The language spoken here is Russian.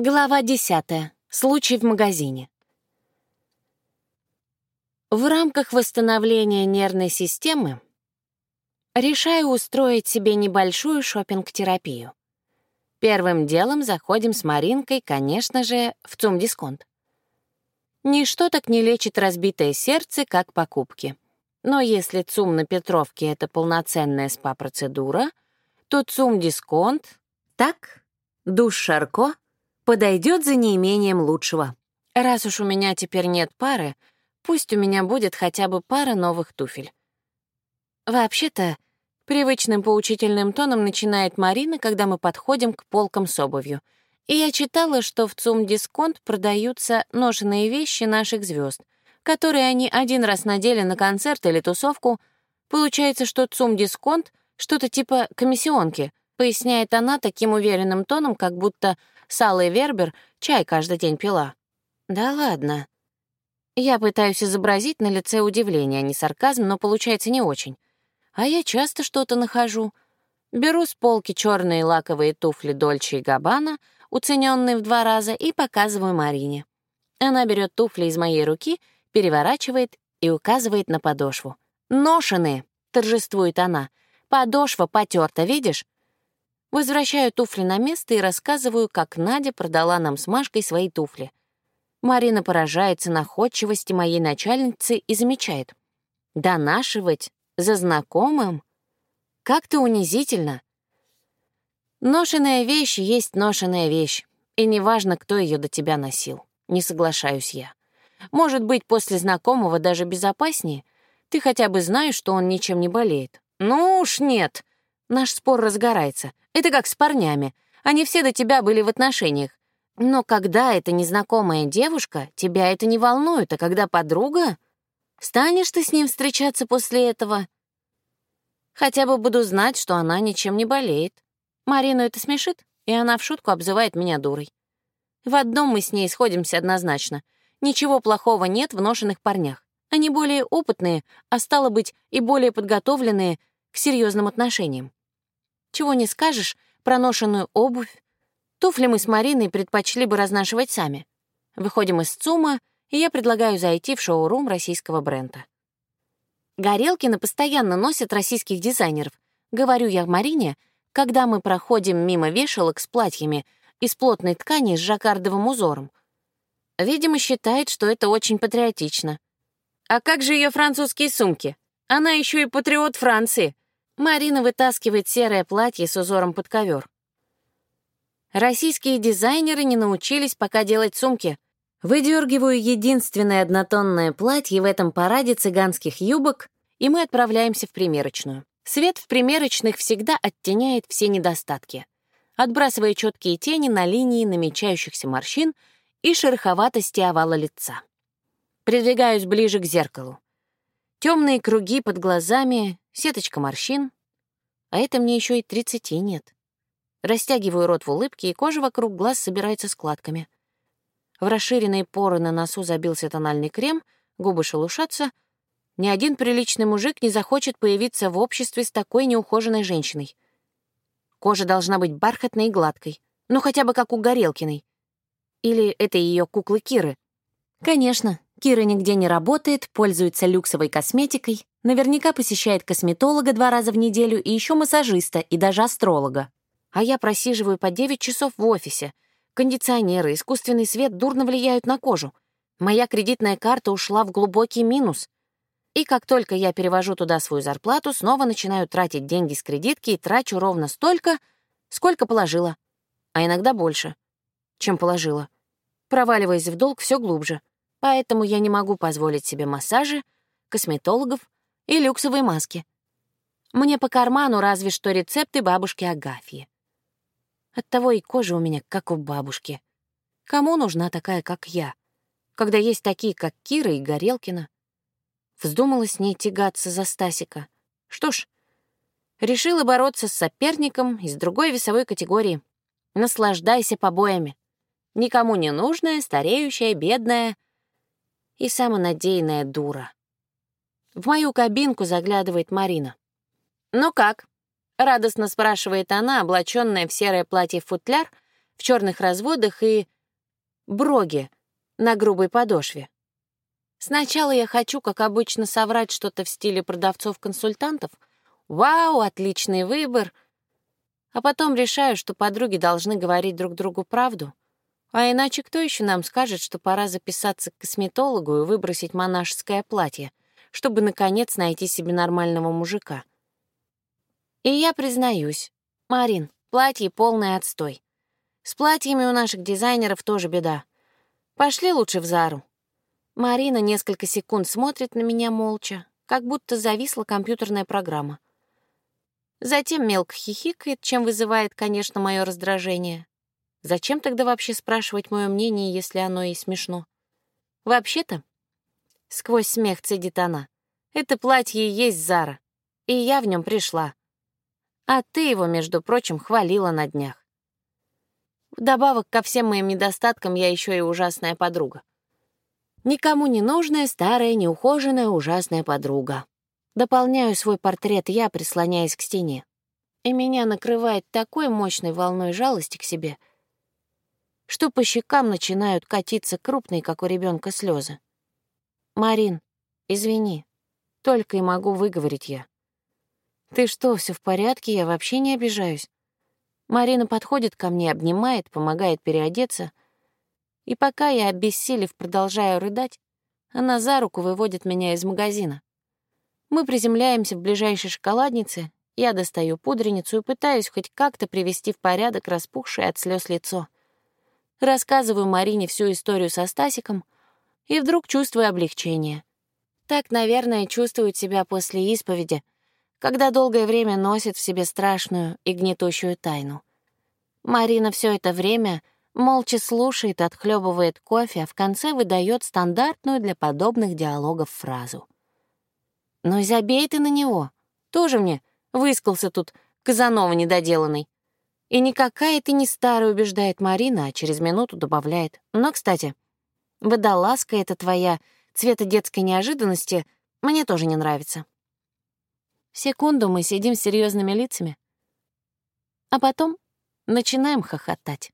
Глава 10. Случай в магазине. В рамках восстановления нервной системы решаю устроить себе небольшую шопинг-терапию. Первым делом заходим с Маринкой, конечно же, в ЦУМ-дисконт. Ничто так не лечит разбитое сердце, как покупки. Но если ЦУМ на Петровке — это полноценная спа-процедура, то ЦУМ-дисконт — так, душ Шарко — подойдет за неимением лучшего. Раз уж у меня теперь нет пары, пусть у меня будет хотя бы пара новых туфель. Вообще-то, привычным поучительным тоном начинает Марина, когда мы подходим к полкам с обувью. И я читала, что в ЦУМ-дисконт продаются ношенные вещи наших звезд, которые они один раз надели на концерт или тусовку. Получается, что ЦУМ-дисконт — что-то типа комиссионки, поясняет она таким уверенным тоном, как будто с Аллой Вербер чай каждый день пила. Да ладно. Я пытаюсь изобразить на лице удивление, а не сарказм, но получается не очень. А я часто что-то нахожу. Беру с полки черные лаковые туфли Дольче и Габбана, уцененные в два раза, и показываю Марине. Она берет туфли из моей руки, переворачивает и указывает на подошву. «Ношеные!» — торжествует она. «Подошва потерта, видишь? Возвращаю туфли на место и рассказываю, как Надя продала нам с Машкой свои туфли. Марина поражается находчивости моей начальницы и замечает. «Донашивать? За знакомым? Как-то унизительно». Ношенная вещь есть ношенная вещь, и неважно, кто ее до тебя носил. Не соглашаюсь я. Может быть, после знакомого даже безопаснее. Ты хотя бы знаешь, что он ничем не болеет. Ну уж нет. Наш спор разгорается. Это как с парнями. Они все до тебя были в отношениях. Но когда это незнакомая девушка, тебя это не волнует, а когда подруга, станешь ты с ним встречаться после этого? Хотя бы буду знать, что она ничем не болеет. Марину это смешит, и она в шутку обзывает меня дурой. В одном мы с ней сходимся однозначно. Ничего плохого нет в ношенных парнях. Они более опытные, а стало быть, и более подготовленные к серьезным отношениям. Чего не скажешь про ношенную обувь. Туфли мы с Мариной предпочли бы разнашивать сами. Выходим из ЦУМа, и я предлагаю зайти в шоу-рум российского бренда. Горелкины постоянно носят российских дизайнеров. Говорю я Марине, когда мы проходим мимо вешалок с платьями из плотной ткани с жаккардовым узором. Видимо, считает, что это очень патриотично. А как же ее французские сумки? Она еще и патриот Франции. Марина вытаскивает серое платье с узором под ковер. Российские дизайнеры не научились пока делать сумки. Выдергиваю единственное однотонное платье в этом параде цыганских юбок, и мы отправляемся в примерочную. Свет в примерочных всегда оттеняет все недостатки, отбрасывая четкие тени на линии намечающихся морщин и шероховатости овала лица. Придвигаюсь ближе к зеркалу. Темные круги под глазами, сеточка морщин. А это мне еще и тридцати нет. Растягиваю рот в улыбке, и кожа вокруг глаз собирается складками. В расширенные поры на носу забился тональный крем, губы шелушатся. Ни один приличный мужик не захочет появиться в обществе с такой неухоженной женщиной. Кожа должна быть бархатной и гладкой, ну хотя бы как у Горелкиной. Или это ее куклы Киры. Конечно, Кира нигде не работает, пользуется люксовой косметикой, наверняка посещает косметолога два раза в неделю и еще массажиста и даже астролога. А я просиживаю по 9 часов в офисе. Кондиционеры, искусственный свет дурно влияют на кожу. Моя кредитная карта ушла в глубокий минус. И как только я перевожу туда свою зарплату, снова начинаю тратить деньги с кредитки и трачу ровно столько, сколько положила. А иногда больше, чем положила. Проваливаясь в долг все глубже — Поэтому я не могу позволить себе массажи, косметологов и люксовые маски. Мне по карману разве что рецепты бабушки Агафьи. Оттого и кожа у меня как у бабушки. Кому нужна такая, как я, когда есть такие, как Кира и Горелкина? Вздумала с ней тягаться за Стасика. Что ж, решила бороться с соперником из другой весовой категории. Наслаждайся побоями. Никому не нужная, стареющая, бедная — и самонадеянная дура. В мою кабинку заглядывает Марина. «Ну как?» — радостно спрашивает она, облаченная в серое платье-футляр, в черных разводах и броге на грубой подошве. Сначала я хочу, как обычно, соврать что-то в стиле продавцов-консультантов. «Вау, отличный выбор!» А потом решаю, что подруги должны говорить друг другу правду. А иначе кто еще нам скажет, что пора записаться к косметологу и выбросить монашеское платье, чтобы, наконец, найти себе нормального мужика? И я признаюсь, Марин, платье полный отстой. С платьями у наших дизайнеров тоже беда. Пошли лучше в Зару. Марина несколько секунд смотрит на меня молча, как будто зависла компьютерная программа. Затем мелко хихикает, чем вызывает, конечно, мое раздражение. Зачем тогда вообще спрашивать мое мнение, если оно и смешно? Вообще-то, сквозь смех цедит она, это платье есть Зара, и я в нем пришла. А ты его, между прочим, хвалила на днях. Вдобавок ко всем моим недостаткам я еще и ужасная подруга. Никому не нужная, старая, неухоженная, ужасная подруга. Дополняю свой портрет я, прислоняясь к стене. И меня накрывает такой мощной волной жалости к себе, что по щекам начинают катиться крупные, как у ребенка, слезы. «Марин, извини, только и могу выговорить я. Ты что, все в порядке? Я вообще не обижаюсь. Марина подходит ко мне, обнимает, помогает переодеться. И пока я, обессилев, продолжаю рыдать, она за руку выводит меня из магазина. Мы приземляемся в ближайшей шоколаднице, я достаю пудреницу и пытаюсь хоть как-то привести в порядок распухшее от слез лицо. Рассказываю Марине всю историю со Стасиком и вдруг чувствую облегчение. Так, наверное, чувствуют себя после исповеди — когда долгое время носит в себе страшную и гнетущую тайну. Марина все это время молча слушает, отхлебывает кофе, а в конце выдает стандартную для подобных диалогов фразу. «Ну и забей ты на него. Тоже мне выискался тут Казанова недоделанный». И никакая ты не старая, убеждает Марина, а через минуту добавляет. Но, кстати, водолазка эта твоя, цвета детской неожиданности, мне тоже не нравится. Секунду мы сидим с серьезными лицами, а потом начинаем хохотать.